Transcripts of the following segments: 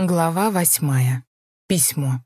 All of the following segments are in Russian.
Глава восьмая. Письмо.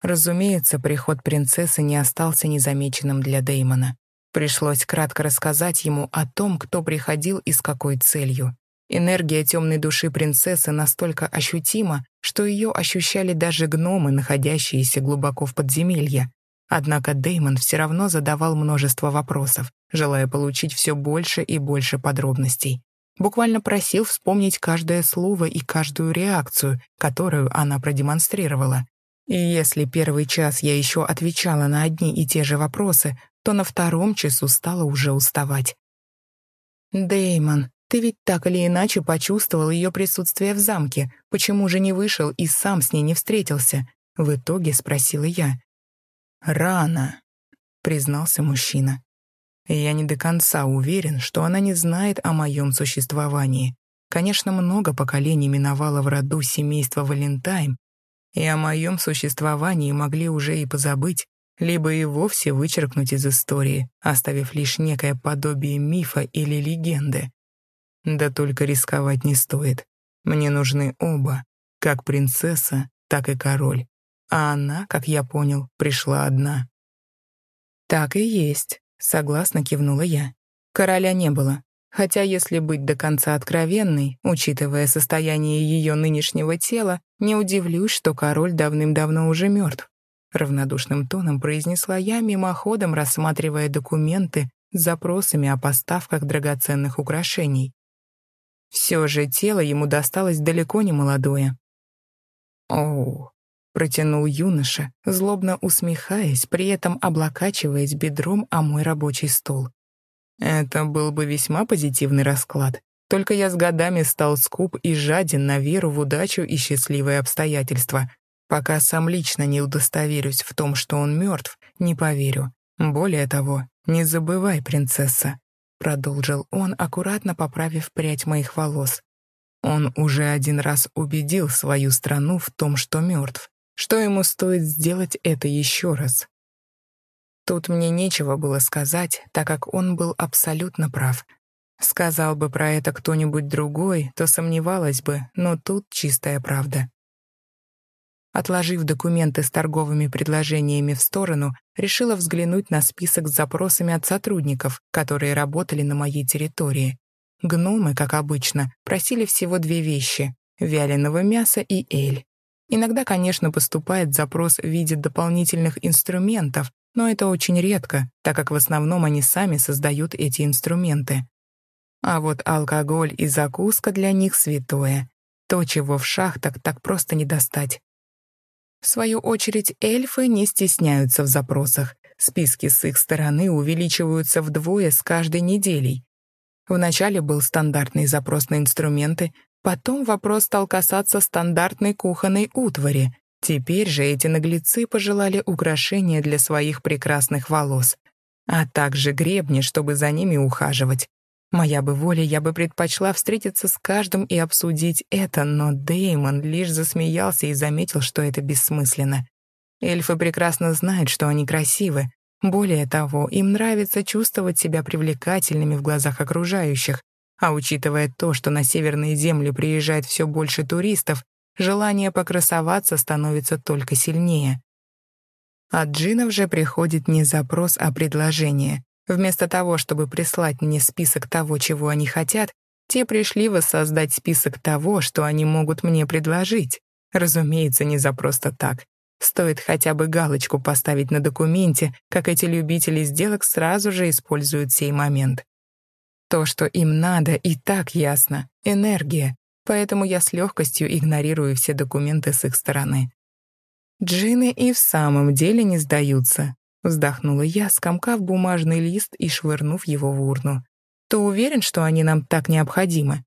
Разумеется, приход принцессы не остался незамеченным для Деймона. Пришлось кратко рассказать ему о том, кто приходил и с какой целью. Энергия темной души принцессы настолько ощутима, что ее ощущали даже гномы, находящиеся глубоко в подземелье. Однако Деймон все равно задавал множество вопросов, желая получить все больше и больше подробностей буквально просил вспомнить каждое слово и каждую реакцию, которую она продемонстрировала. И если первый час я еще отвечала на одни и те же вопросы, то на втором часу стала уже уставать. Деймон, ты ведь так или иначе почувствовал ее присутствие в замке. Почему же не вышел и сам с ней не встретился?» В итоге спросила я. «Рано», — признался мужчина. Я не до конца уверен, что она не знает о моем существовании. Конечно, много поколений миновало в роду семейства Валентайм, и о моем существовании могли уже и позабыть, либо и вовсе вычеркнуть из истории, оставив лишь некое подобие мифа или легенды. Да только рисковать не стоит. Мне нужны оба, как принцесса, так и король. А она, как я понял, пришла одна. Так и есть. Согласно кивнула я. Короля не было. Хотя, если быть до конца откровенной, учитывая состояние ее нынешнего тела, не удивлюсь, что король давным-давно уже мертв. Равнодушным тоном произнесла я, мимоходом рассматривая документы с запросами о поставках драгоценных украшений. Все же тело ему досталось далеко не молодое. Оу, протянул юноша, злобно усмехаясь, при этом облокачиваясь бедром о мой рабочий стол. Это был бы весьма позитивный расклад. Только я с годами стал скуп и жаден на веру в удачу и счастливые обстоятельства. Пока сам лично не удостоверюсь в том, что он мертв, не поверю. Более того, не забывай, принцесса, продолжил он, аккуратно поправив прядь моих волос. Он уже один раз убедил свою страну в том, что мертв. Что ему стоит сделать это еще раз? Тут мне нечего было сказать, так как он был абсолютно прав. Сказал бы про это кто-нибудь другой, то сомневалась бы, но тут чистая правда. Отложив документы с торговыми предложениями в сторону, решила взглянуть на список с запросами от сотрудников, которые работали на моей территории. Гномы, как обычно, просили всего две вещи — вяленого мяса и эль. Иногда, конечно, поступает запрос в виде дополнительных инструментов, но это очень редко, так как в основном они сами создают эти инструменты. А вот алкоголь и закуска для них святое. То, чего в шахтах так просто не достать. В свою очередь, эльфы не стесняются в запросах. Списки с их стороны увеличиваются вдвое с каждой неделей. Вначале был стандартный запрос на инструменты, Потом вопрос стал касаться стандартной кухонной утвари. Теперь же эти наглецы пожелали украшения для своих прекрасных волос, а также гребни, чтобы за ними ухаживать. Моя бы воля, я бы предпочла встретиться с каждым и обсудить это, но Деймон лишь засмеялся и заметил, что это бессмысленно. Эльфы прекрасно знают, что они красивы. Более того, им нравится чувствовать себя привлекательными в глазах окружающих, а учитывая то, что на северные земли приезжает все больше туристов, желание покрасоваться становится только сильнее. От джинов же приходит не запрос, а предложение. Вместо того, чтобы прислать мне список того, чего они хотят, те пришли воссоздать список того, что они могут мне предложить. Разумеется, не за просто так. Стоит хотя бы галочку поставить на документе, как эти любители сделок сразу же используют сей момент. То, что им надо, и так ясно — энергия, поэтому я с легкостью игнорирую все документы с их стороны. «Джины и в самом деле не сдаются», — вздохнула я, скомкав бумажный лист и швырнув его в урну. «Ты уверен, что они нам так необходимы?»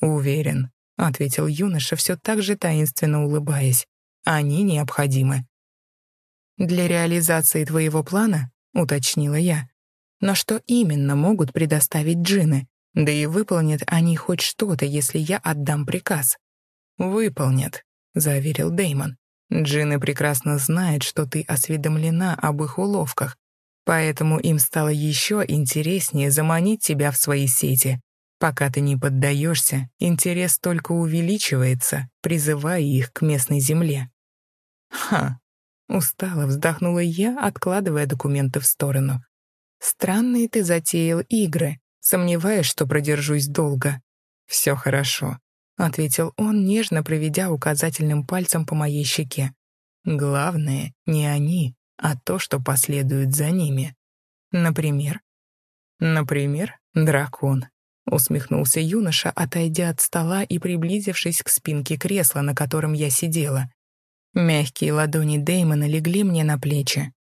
«Уверен», — ответил юноша, все так же таинственно улыбаясь. «Они необходимы». «Для реализации твоего плана?» — уточнила я. Но что именно могут предоставить джины? Да и выполнят они хоть что-то, если я отдам приказ. «Выполнят», — заверил Деймон. «Джины прекрасно знают, что ты осведомлена об их уловках, поэтому им стало еще интереснее заманить тебя в свои сети. Пока ты не поддаешься, интерес только увеличивается, призывая их к местной земле. Ха, устало вздохнула я, откладывая документы в сторону. Странные ты затеял игры, сомневаясь, что продержусь долго. Все хорошо, ответил он, нежно проведя указательным пальцем по моей щеке. Главное не они, а то, что последует за ними. Например? Например, дракон. Усмехнулся юноша, отойдя от стола и приблизившись к спинке кресла, на котором я сидела. Мягкие ладони Дэймона легли мне на плечи.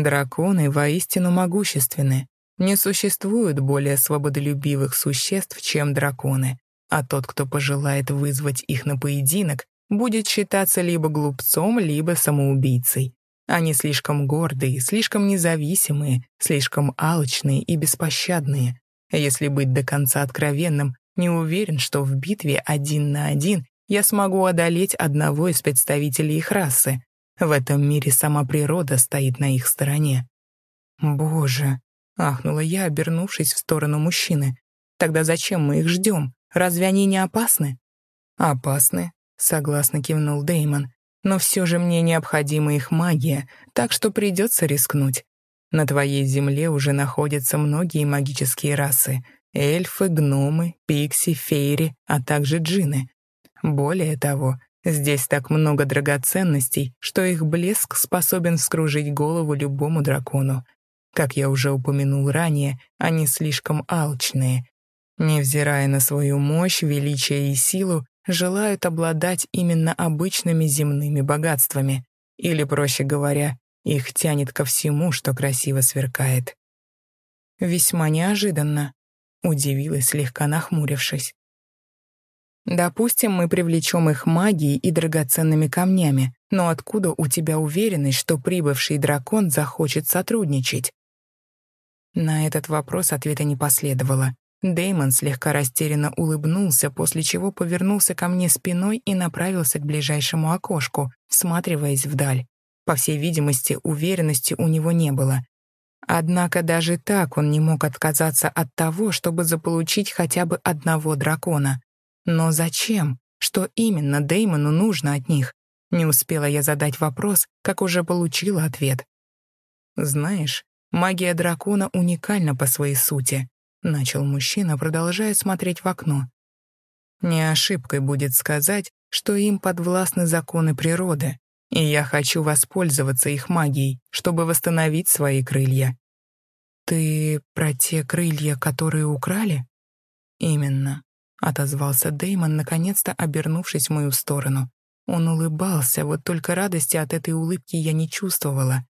Драконы воистину могущественны. Не существует более свободолюбивых существ, чем драконы, а тот, кто пожелает вызвать их на поединок, будет считаться либо глупцом, либо самоубийцей. Они слишком гордые, слишком независимые, слишком алчные и беспощадные. Если быть до конца откровенным, не уверен, что в битве один на один я смогу одолеть одного из представителей их расы. В этом мире сама природа стоит на их стороне. «Боже!» — ахнула я, обернувшись в сторону мужчины. «Тогда зачем мы их ждем? Разве они не опасны?» «Опасны», — согласно кивнул Деймон. «Но все же мне необходима их магия, так что придется рискнуть. На твоей земле уже находятся многие магические расы — эльфы, гномы, пикси, фейри, а также джины. Более того, здесь так много драгоценностей, что их блеск способен вскружить голову любому дракону. Как я уже упомянул ранее, они слишком алчные. Невзирая на свою мощь, величие и силу, желают обладать именно обычными земными богатствами. Или, проще говоря, их тянет ко всему, что красиво сверкает. Весьма неожиданно, удивилась, слегка нахмурившись. Допустим, мы привлечем их магией и драгоценными камнями, но откуда у тебя уверенность, что прибывший дракон захочет сотрудничать? На этот вопрос ответа не последовало. Деймон слегка растерянно улыбнулся, после чего повернулся ко мне спиной и направился к ближайшему окошку, всматриваясь вдаль. По всей видимости, уверенности у него не было. Однако даже так он не мог отказаться от того, чтобы заполучить хотя бы одного дракона. Но зачем? Что именно Деймону нужно от них? Не успела я задать вопрос, как уже получила ответ. «Знаешь, магия дракона уникальна по своей сути», — начал мужчина, продолжая смотреть в окно. «Не ошибкой будет сказать, что им подвластны законы природы, и я хочу воспользоваться их магией, чтобы восстановить свои крылья». «Ты про те крылья, которые украли?» «Именно отозвался Деймон, наконец-то обернувшись в мою сторону. Он улыбался, вот только радости от этой улыбки я не чувствовала.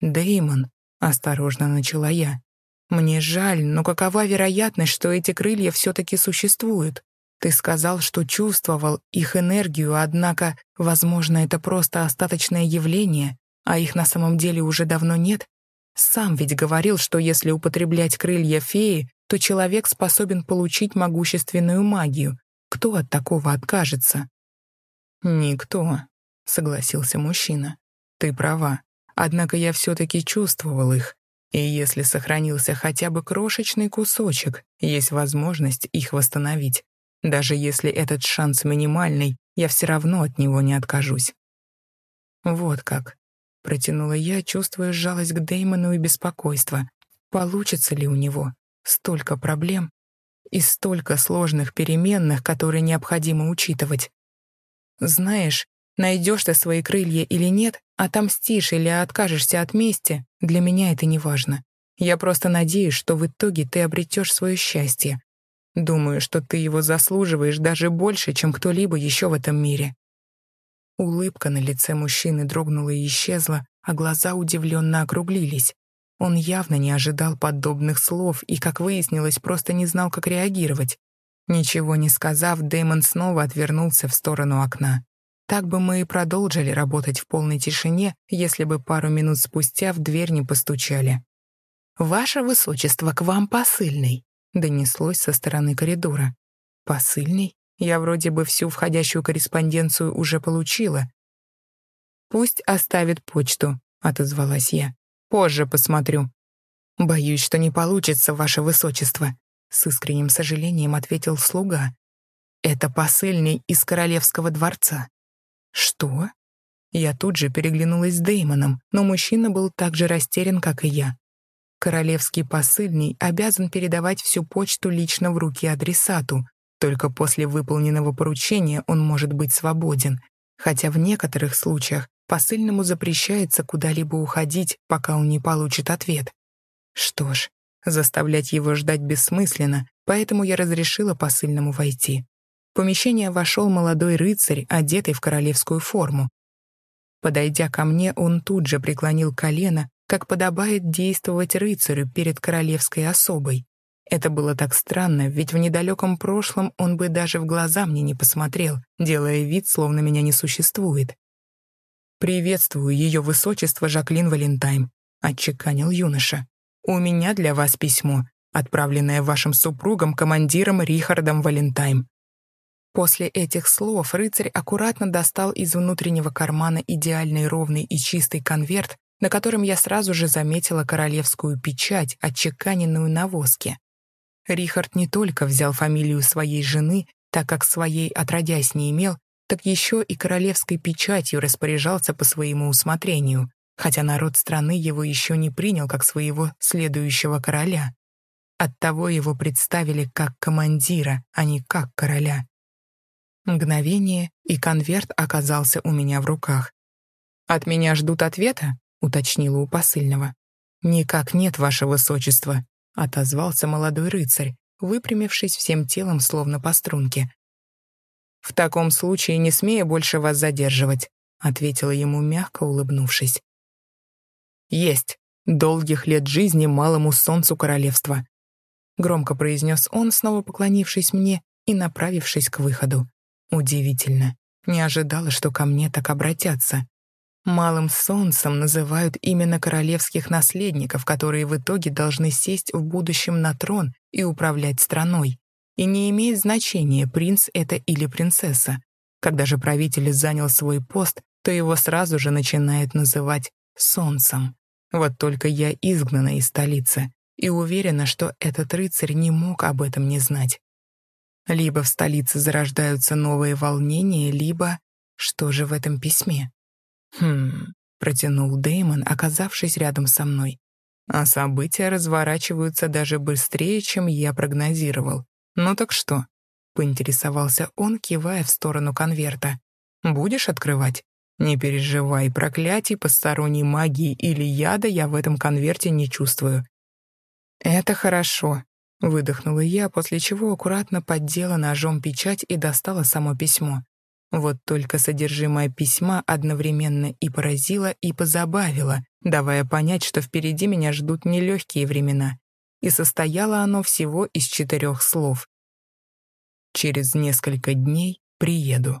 Деймон, осторожно начала я. Мне жаль, но какова вероятность, что эти крылья все-таки существуют? Ты сказал, что чувствовал их энергию, однако, возможно, это просто остаточное явление, а их на самом деле уже давно нет? Сам ведь говорил, что если употреблять крылья феи, то человек способен получить могущественную магию. Кто от такого откажется? «Никто», — согласился мужчина. «Ты права. Однако я все-таки чувствовал их. И если сохранился хотя бы крошечный кусочек, есть возможность их восстановить. Даже если этот шанс минимальный, я все равно от него не откажусь». «Вот как», — протянула я, чувствуя жалость к Деймону и беспокойство. «Получится ли у него?» Столько проблем и столько сложных переменных, которые необходимо учитывать. Знаешь, найдешь ты свои крылья или нет, отомстишь или откажешься от мести, для меня это не важно. Я просто надеюсь, что в итоге ты обретешь свое счастье. Думаю, что ты его заслуживаешь даже больше, чем кто-либо еще в этом мире. Улыбка на лице мужчины дрогнула и исчезла, а глаза удивленно округлились. Он явно не ожидал подобных слов и, как выяснилось, просто не знал, как реагировать. Ничего не сказав, Дэймон снова отвернулся в сторону окна. Так бы мы и продолжили работать в полной тишине, если бы пару минут спустя в дверь не постучали. «Ваше высочество, к вам посыльный», — донеслось со стороны коридора. «Посыльный? Я вроде бы всю входящую корреспонденцию уже получила». «Пусть оставит почту», — отозвалась я. Позже посмотрю. Боюсь, что не получится, ваше высочество. с искренним сожалением ответил слуга. «Это посыльный из королевского дворца». «Что?» Я тут же переглянулась с Деймоном, но мужчина был так же растерян, как и я. Королевский посыльный обязан передавать всю почту лично в руки адресату. Только после выполненного поручения он может быть свободен, хотя в некоторых случаях посыльному запрещается куда-либо уходить, пока он не получит ответ. Что ж, заставлять его ждать бессмысленно, поэтому я разрешила посыльному войти. В помещение вошел молодой рыцарь, одетый в королевскую форму. Подойдя ко мне, он тут же преклонил колено, как подобает действовать рыцарю перед королевской особой. Это было так странно, ведь в недалеком прошлом он бы даже в глаза мне не посмотрел, делая вид, словно меня не существует. «Приветствую ее высочество Жаклин Валентайм», — отчеканил юноша. «У меня для вас письмо, отправленное вашим супругом, командиром Рихардом Валентайм. После этих слов рыцарь аккуратно достал из внутреннего кармана идеальный ровный и чистый конверт, на котором я сразу же заметила королевскую печать, отчеканенную на воске. Рихард не только взял фамилию своей жены, так как своей отродясь не имел, так еще и королевской печатью распоряжался по своему усмотрению, хотя народ страны его еще не принял как своего следующего короля. Оттого его представили как командира, а не как короля. Мгновение, и конверт оказался у меня в руках. «От меня ждут ответа?» — уточнила у посыльного. «Никак нет, ваше высочество», — отозвался молодой рыцарь, выпрямившись всем телом, словно по струнке. «В таком случае не смею больше вас задерживать», — ответила ему мягко, улыбнувшись. «Есть. Долгих лет жизни малому солнцу королевства», — громко произнес он, снова поклонившись мне и направившись к выходу. Удивительно. Не ожидала, что ко мне так обратятся. Малым солнцем называют именно королевских наследников, которые в итоге должны сесть в будущем на трон и управлять страной. И не имеет значения, принц это или принцесса. Когда же правитель занял свой пост, то его сразу же начинают называть солнцем. Вот только я изгнана из столицы и уверена, что этот рыцарь не мог об этом не знать. Либо в столице зарождаются новые волнения, либо... Что же в этом письме? Хм, протянул Дэймон, оказавшись рядом со мной. А события разворачиваются даже быстрее, чем я прогнозировал. Ну так что? Поинтересовался он, кивая в сторону конверта. Будешь открывать? Не переживай, проклятий, посторонней магии или яда я в этом конверте не чувствую. Это хорошо, Выдохнула я, после чего аккуратно поддела ножом печать и достала само письмо. Вот только содержимое письма одновременно и поразило, и позабавило, давая понять, что впереди меня ждут нелегкие времена. И состояло оно всего из четырех слов. «Через несколько дней приеду».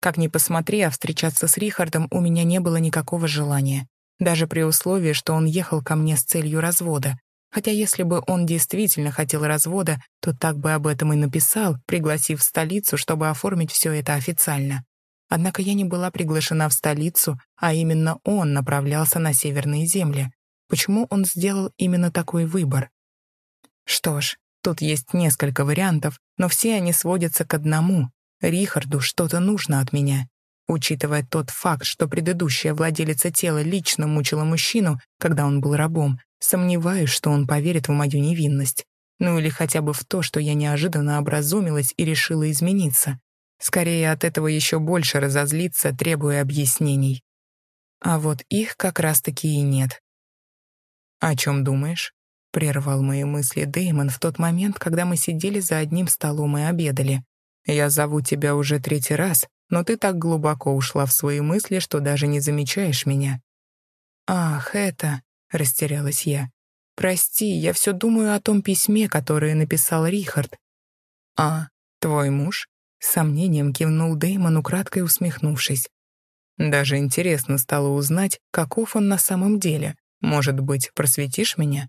Как ни посмотри, а встречаться с Рихардом у меня не было никакого желания даже при условии, что он ехал ко мне с целью развода. Хотя если бы он действительно хотел развода, то так бы об этом и написал, пригласив в столицу, чтобы оформить все это официально. Однако я не была приглашена в столицу, а именно он направлялся на северные земли. Почему он сделал именно такой выбор? Что ж, тут есть несколько вариантов, но все они сводятся к одному. Рихарду что-то нужно от меня. Учитывая тот факт, что предыдущая владелица тела лично мучила мужчину, когда он был рабом, сомневаюсь, что он поверит в мою невинность. Ну или хотя бы в то, что я неожиданно образумилась и решила измениться. Скорее от этого еще больше разозлиться, требуя объяснений. А вот их как раз-таки и нет. «О чем думаешь?» — прервал мои мысли Дэймон в тот момент, когда мы сидели за одним столом и обедали. «Я зову тебя уже третий раз, но ты так глубоко ушла в свои мысли, что даже не замечаешь меня». «Ах, это...» — растерялась я. «Прости, я все думаю о том письме, которое написал Рихард». «А, твой муж?» — с сомнением кивнул Дэймон, украдкой усмехнувшись. «Даже интересно стало узнать, каков он на самом деле. Может быть, просветишь меня?»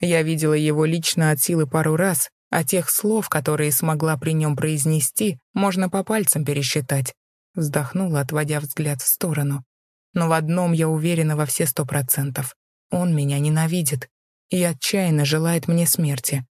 Я видела его лично от силы пару раз, а тех слов, которые смогла при нем произнести, можно по пальцам пересчитать. Вздохнула, отводя взгляд в сторону. но в одном я уверена во все сто процентов. Он меня ненавидит и отчаянно желает мне смерти.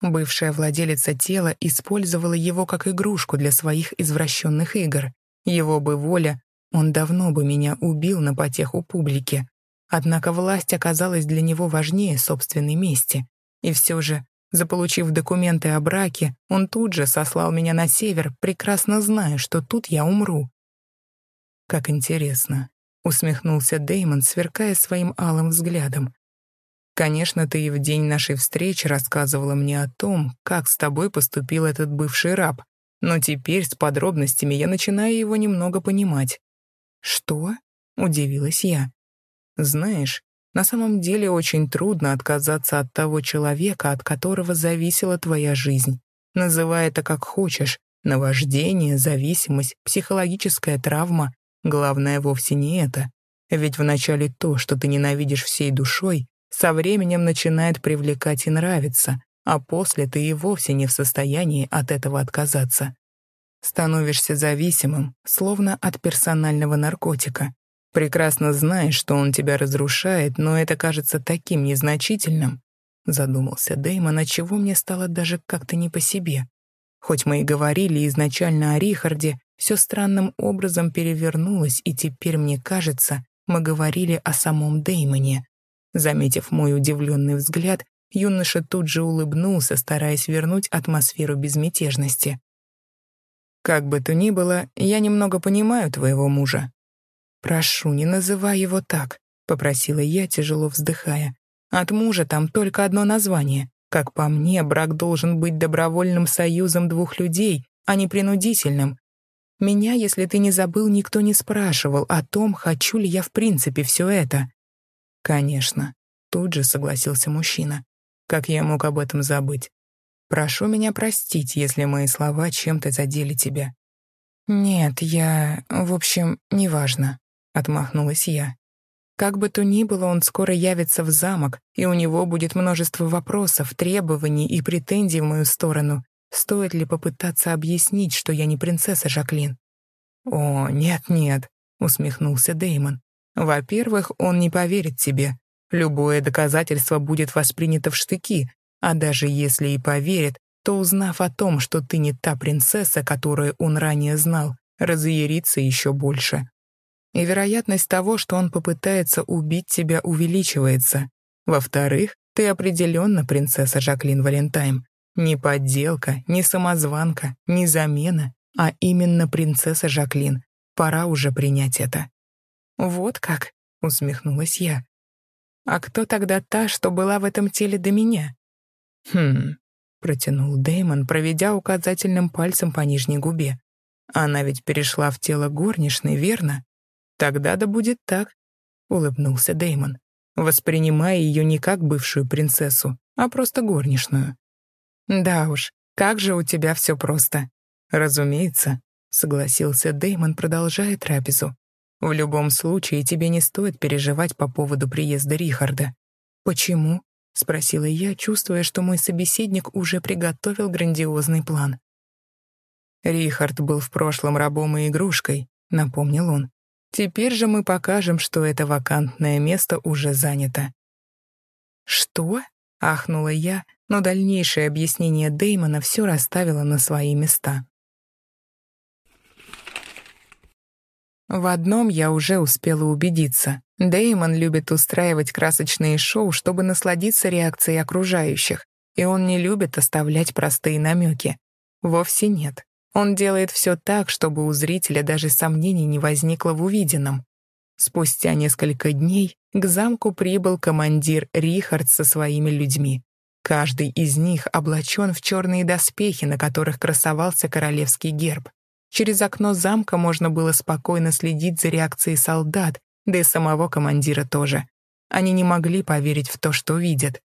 Бывшая владелица тела использовала его как игрушку для своих извращенных игр. Его бы воля, он давно бы меня убил на потеху публики. Однако власть оказалась для него важнее собственной мести. И все же, заполучив документы о браке, он тут же сослал меня на север, прекрасно зная, что тут я умру. «Как интересно», — усмехнулся Деймон, сверкая своим алым взглядом. «Конечно, ты и в день нашей встречи рассказывала мне о том, как с тобой поступил этот бывший раб, но теперь с подробностями я начинаю его немного понимать». «Что?» — удивилась я. Знаешь, на самом деле очень трудно отказаться от того человека, от которого зависела твоя жизнь. Называй это как хочешь. Наваждение, зависимость, психологическая травма. Главное вовсе не это. Ведь вначале то, что ты ненавидишь всей душой, со временем начинает привлекать и нравиться, а после ты и вовсе не в состоянии от этого отказаться. Становишься зависимым, словно от персонального наркотика. Прекрасно знаешь, что он тебя разрушает, но это кажется таким незначительным. Задумался Дэймон, отчего мне стало даже как-то не по себе. Хоть мы и говорили изначально о Рихарде, все странным образом перевернулось, и теперь, мне кажется, мы говорили о самом Дэймоне. Заметив мой удивленный взгляд, юноша тут же улыбнулся, стараясь вернуть атмосферу безмятежности. «Как бы то ни было, я немного понимаю твоего мужа», «Прошу, не называй его так», — попросила я, тяжело вздыхая. «От мужа там только одно название. Как по мне, брак должен быть добровольным союзом двух людей, а не принудительным. Меня, если ты не забыл, никто не спрашивал о том, хочу ли я в принципе все это». «Конечно», — тут же согласился мужчина. «Как я мог об этом забыть? Прошу меня простить, если мои слова чем-то задели тебя». «Нет, я... В общем, неважно отмахнулась я. Как бы то ни было, он скоро явится в замок, и у него будет множество вопросов, требований и претензий в мою сторону. Стоит ли попытаться объяснить, что я не принцесса Жаклин? «О, нет-нет», — усмехнулся Деймон. «Во-первых, он не поверит тебе. Любое доказательство будет воспринято в штыки, а даже если и поверит, то, узнав о том, что ты не та принцесса, которую он ранее знал, разъярится еще больше и вероятность того, что он попытается убить тебя, увеличивается. Во-вторых, ты определенно принцесса Жаклин Валентайм. Не подделка, не самозванка, не замена, а именно принцесса Жаклин. Пора уже принять это. «Вот как?» — усмехнулась я. «А кто тогда та, что была в этом теле до меня?» «Хм...» — протянул Дэймон, проведя указательным пальцем по нижней губе. «Она ведь перешла в тело горничной, верно?» «Тогда да будет так», — улыбнулся Деймон, воспринимая ее не как бывшую принцессу, а просто горничную. «Да уж, как же у тебя все просто». «Разумеется», — согласился Деймон, продолжая трапезу. «В любом случае тебе не стоит переживать по поводу приезда Рихарда». «Почему?» — спросила я, чувствуя, что мой собеседник уже приготовил грандиозный план. «Рихард был в прошлом рабом и игрушкой», — напомнил он. Теперь же мы покажем, что это вакантное место уже занято». «Что?» — ахнула я, но дальнейшее объяснение Дэймона все расставило на свои места. В одном я уже успела убедиться. Дэймон любит устраивать красочные шоу, чтобы насладиться реакцией окружающих, и он не любит оставлять простые намеки. Вовсе нет. Он делает все так, чтобы у зрителя даже сомнений не возникло в увиденном. Спустя несколько дней к замку прибыл командир Рихард со своими людьми. Каждый из них облачен в черные доспехи, на которых красовался королевский герб. Через окно замка можно было спокойно следить за реакцией солдат, да и самого командира тоже. Они не могли поверить в то, что видят.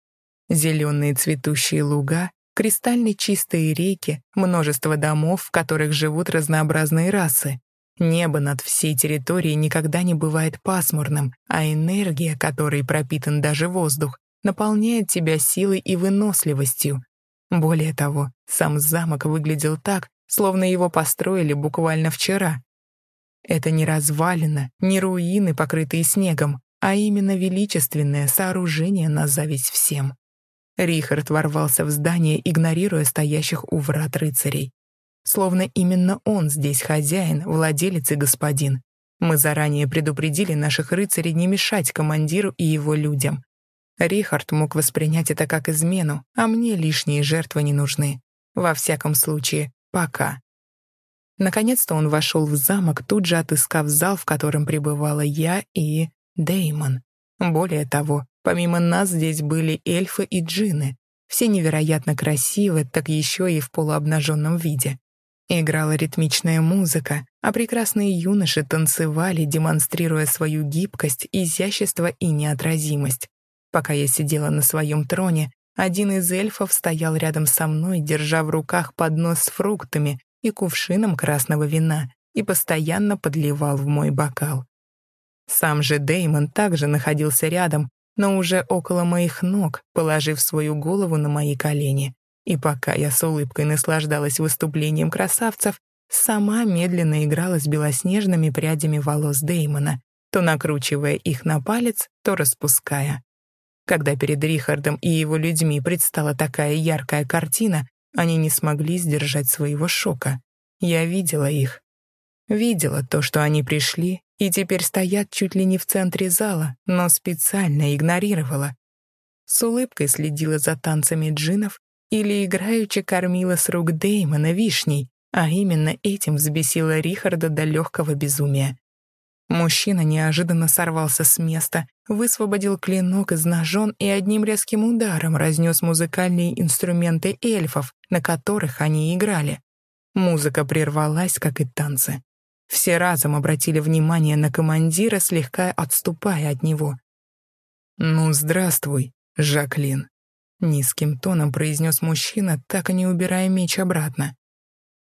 Зеленые цветущие луга, кристально чистые реки, множество домов, в которых живут разнообразные расы. Небо над всей территорией никогда не бывает пасмурным, а энергия, которой пропитан даже воздух, наполняет тебя силой и выносливостью. Более того, сам замок выглядел так, словно его построили буквально вчера. Это не развалина, не руины, покрытые снегом, а именно величественное сооружение на зависть всем. Рихард ворвался в здание, игнорируя стоящих у врат рыцарей. Словно именно он здесь хозяин, владелец и господин. Мы заранее предупредили наших рыцарей не мешать командиру и его людям. Рихард мог воспринять это как измену, а мне лишние жертвы не нужны. Во всяком случае, пока. Наконец-то он вошел в замок, тут же отыскав зал, в котором пребывала я и Деймон. Более того, помимо нас здесь были эльфы и джины. Все невероятно красивы, так еще и в полуобнаженном виде. Играла ритмичная музыка, а прекрасные юноши танцевали, демонстрируя свою гибкость, изящество и неотразимость. Пока я сидела на своем троне, один из эльфов стоял рядом со мной, держа в руках поднос с фруктами и кувшином красного вина, и постоянно подливал в мой бокал. Сам же Деймон также находился рядом, но уже около моих ног, положив свою голову на мои колени. И пока я с улыбкой наслаждалась выступлением красавцев, сама медленно играла с белоснежными прядями волос Деймона, то накручивая их на палец, то распуская. Когда перед Рихардом и его людьми предстала такая яркая картина, они не смогли сдержать своего шока. Я видела их. Видела то, что они пришли, и теперь стоят чуть ли не в центре зала, но специально игнорировала. С улыбкой следила за танцами джинов или играючи кормила с рук Деймона вишней, а именно этим взбесила Рихарда до легкого безумия. Мужчина неожиданно сорвался с места, высвободил клинок из ножон и одним резким ударом разнес музыкальные инструменты эльфов, на которых они играли. Музыка прервалась, как и танцы. Все разом обратили внимание на командира, слегка отступая от него. «Ну, здравствуй, Жаклин», — низким тоном произнес мужчина, так и не убирая меч обратно.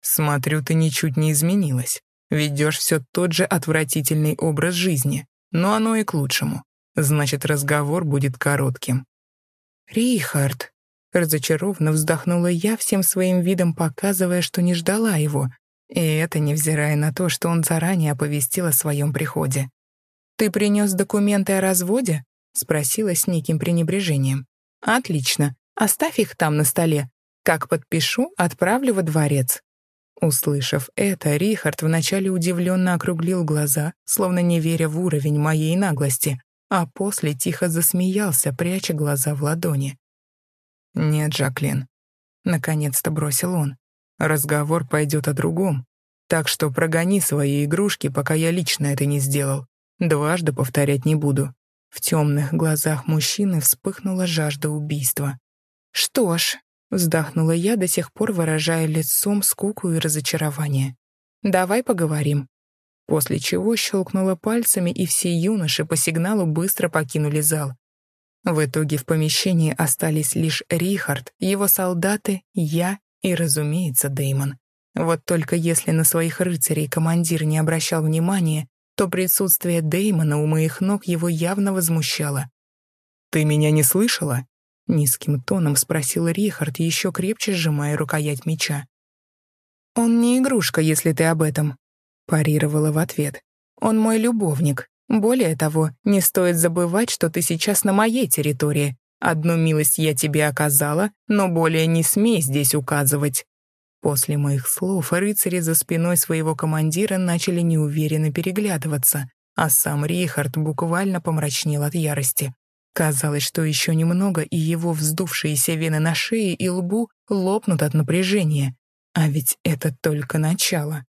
«Смотрю, ты ничуть не изменилась. Ведешь все тот же отвратительный образ жизни, но оно и к лучшему. Значит, разговор будет коротким». «Рихард», — разочарованно вздохнула я, всем своим видом показывая, что не ждала его, и это невзирая на то, что он заранее оповестил о своем приходе. «Ты принес документы о разводе?» — спросила с неким пренебрежением. «Отлично. Оставь их там на столе. Как подпишу, отправлю во дворец». Услышав это, Рихард вначале удивленно округлил глаза, словно не веря в уровень моей наглости, а после тихо засмеялся, пряча глаза в ладони. «Нет, Жаклин», — наконец-то бросил он. Разговор пойдет о другом. Так что прогони свои игрушки, пока я лично это не сделал. Дважды повторять не буду. В темных глазах мужчины вспыхнула жажда убийства. «Что ж», — вздохнула я, до сих пор выражая лицом скуку и разочарование. «Давай поговорим». После чего щелкнула пальцами, и все юноши по сигналу быстро покинули зал. В итоге в помещении остались лишь Рихард, его солдаты, я и, разумеется, Деймон. Вот только если на своих рыцарей командир не обращал внимания, то присутствие Деймона у моих ног его явно возмущало. «Ты меня не слышала?» — низким тоном спросил Рихард, еще крепче сжимая рукоять меча. «Он не игрушка, если ты об этом», — парировала в ответ. «Он мой любовник. Более того, не стоит забывать, что ты сейчас на моей территории, Одну милость я тебе оказала, но более не смей здесь указывать». После моих слов рыцари за спиной своего командира начали неуверенно переглядываться, а сам Рихард буквально помрачнел от ярости. Казалось, что еще немного, и его вздувшиеся вены на шее и лбу лопнут от напряжения. А ведь это только начало.